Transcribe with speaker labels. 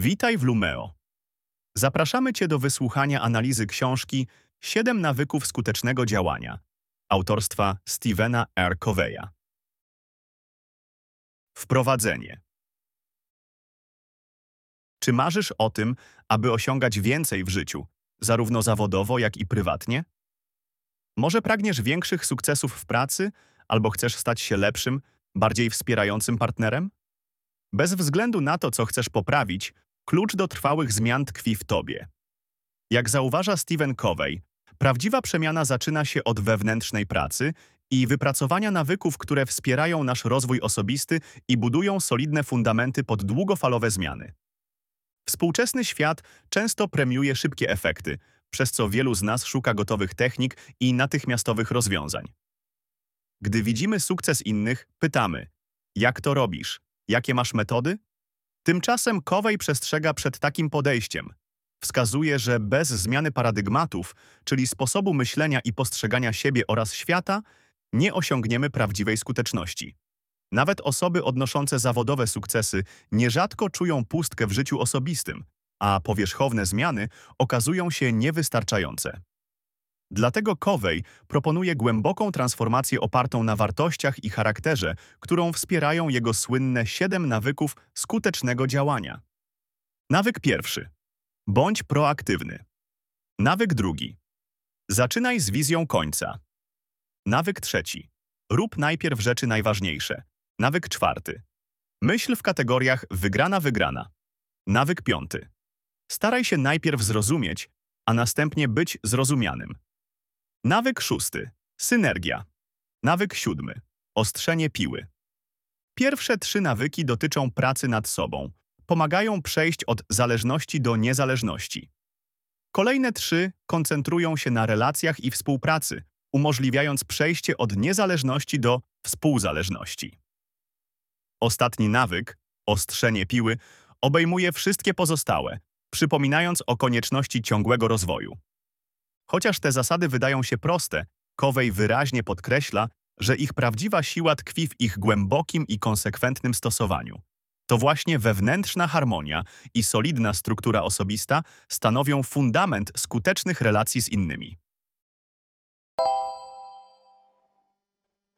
Speaker 1: Witaj w Lumeo. Zapraszamy Cię do wysłuchania analizy książki Siedem nawyków skutecznego działania autorstwa Stevena R. Coveya. Wprowadzenie. Czy marzysz o tym, aby osiągać więcej w życiu, zarówno zawodowo, jak i prywatnie? Może pragniesz większych sukcesów w pracy, albo chcesz stać się lepszym, bardziej wspierającym partnerem? Bez względu na to, co chcesz poprawić, klucz do trwałych zmian tkwi w tobie. Jak zauważa Stephen Covey, prawdziwa przemiana zaczyna się od wewnętrznej pracy i wypracowania nawyków, które wspierają nasz rozwój osobisty i budują solidne fundamenty pod długofalowe zmiany. Współczesny świat często premiuje szybkie efekty, przez co wielu z nas szuka gotowych technik i natychmiastowych rozwiązań. Gdy widzimy sukces innych, pytamy: jak to robisz? Jakie masz metody? Tymczasem Covey przestrzega przed takim podejściem. Wskazuje, że bez zmiany paradygmatów, czyli sposobu myślenia i postrzegania siebie oraz świata, nie osiągniemy prawdziwej skuteczności. Nawet osoby odnoszące zawodowe sukcesy nierzadko czują pustkę w życiu osobistym, a powierzchowne zmiany okazują się niewystarczające. Dlatego Covey proponuje głęboką transformację opartą na wartościach i charakterze, którą wspierają jego słynne siedem nawyków skutecznego działania. Nawyk pierwszy. Bądź proaktywny. Nawyk drugi. Zaczynaj z wizją końca. Nawyk trzeci. Rób najpierw rzeczy najważniejsze. Nawyk czwarty. Myśl w kategoriach wygrana-wygrana. Nawyk piąty. Staraj się najpierw zrozumieć, a następnie być zrozumianym. Nawyk szósty. Synergia. Nawyk siódmy. Ostrzenie piły. Pierwsze trzy nawyki dotyczą pracy nad sobą. Pomagają przejść od zależności do niezależności. Kolejne trzy koncentrują się na relacjach i współpracy, umożliwiając przejście od niezależności do współzależności. Ostatni nawyk, ostrzenie piły, obejmuje wszystkie pozostałe, przypominając o konieczności ciągłego rozwoju. Chociaż te zasady wydają się proste, Covey wyraźnie podkreśla, że ich prawdziwa siła tkwi w ich głębokim i konsekwentnym stosowaniu. To właśnie wewnętrzna harmonia i solidna struktura osobista stanowią fundament skutecznych relacji z innymi.